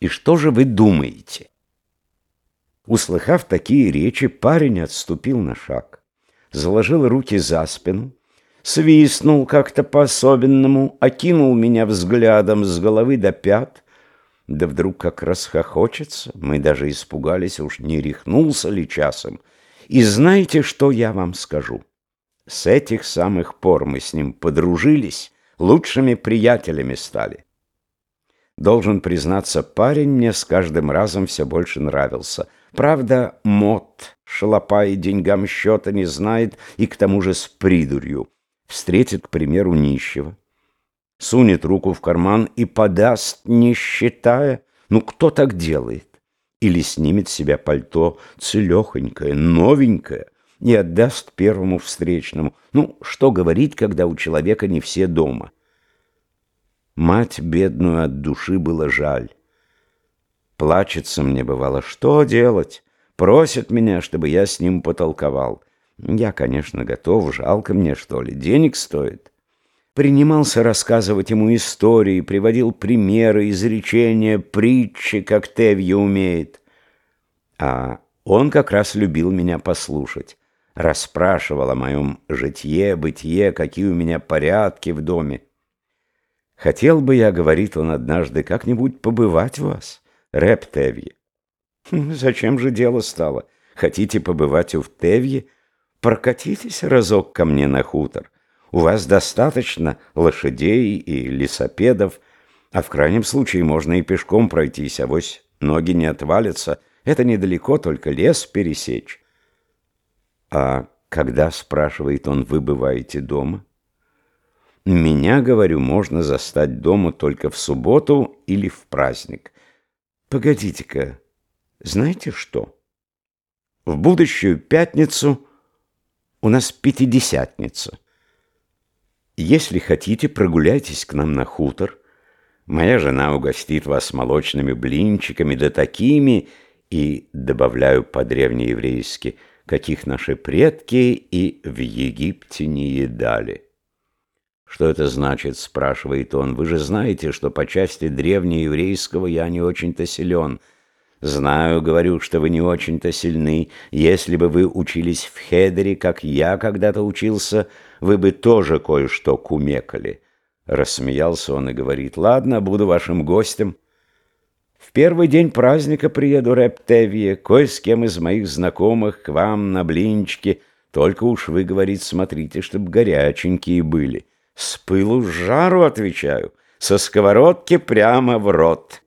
И что же вы думаете? Услыхав такие речи, парень отступил на шаг, заложил руки за спину, свистнул как-то по-особенному, окинул меня взглядом с головы до пят, да вдруг как расхохочется, мы даже испугались, уж не рехнулся ли часом. И знаете, что я вам скажу? С этих самых пор мы с ним подружились, лучшими приятелями стали. Должен признаться, парень мне с каждым разом все больше нравился. Правда, мод, шалопа и деньгам счета не знает, и к тому же с придурью. Встретит, к примеру, нищего. Сунет руку в карман и подаст, не считая. Ну, кто так делает? Или снимет с себя пальто целехонькое, новенькое, и отдаст первому встречному. Ну, что говорить, когда у человека не все дома? Мать бедную от души было жаль. Плачется мне бывало, что делать? Просит меня, чтобы я с ним потолковал. Я, конечно, готов, жалко мне, что ли, денег стоит. Принимался рассказывать ему истории, приводил примеры, изречения, притчи, как Тевье умеет. А он как раз любил меня послушать. Расспрашивал о моем житье, бытие, какие у меня порядки в доме. Хотел бы я, говорит он однажды, как-нибудь побывать у вас, рэп Тевье. Хм, зачем же дело стало? Хотите побывать у Тевье? Прокатитесь разок ко мне на хутор. У вас достаточно лошадей и лесопедов, а в крайнем случае можно и пешком пройтись, авось ноги не отвалятся. Это недалеко, только лес пересечь. А когда, спрашивает он, вы бываете дома? Меня, говорю, можно застать дома только в субботу или в праздник. Погодите-ка, знаете что? В будущую пятницу у нас пятидесятница. Если хотите, прогуляйтесь к нам на хутор. Моя жена угостит вас молочными блинчиками, да такими, и, добавляю по-древнееврейски, каких наши предки и в Египте не едали. «Что это значит?» — спрашивает он. «Вы же знаете, что по части древнееврейского я не очень-то силен». «Знаю, говорю, что вы не очень-то сильны. Если бы вы учились в Хедере, как я когда-то учился, вы бы тоже кое-что кумекали». Рассмеялся он и говорит, «Ладно, буду вашим гостем. В первый день праздника приеду, Рептевье, кое с кем из моих знакомых к вам на блинчики. Только уж вы, говорит, смотрите, чтобы горяченькие были». С пылу с жару, отвечаю, со сковородки прямо в рот.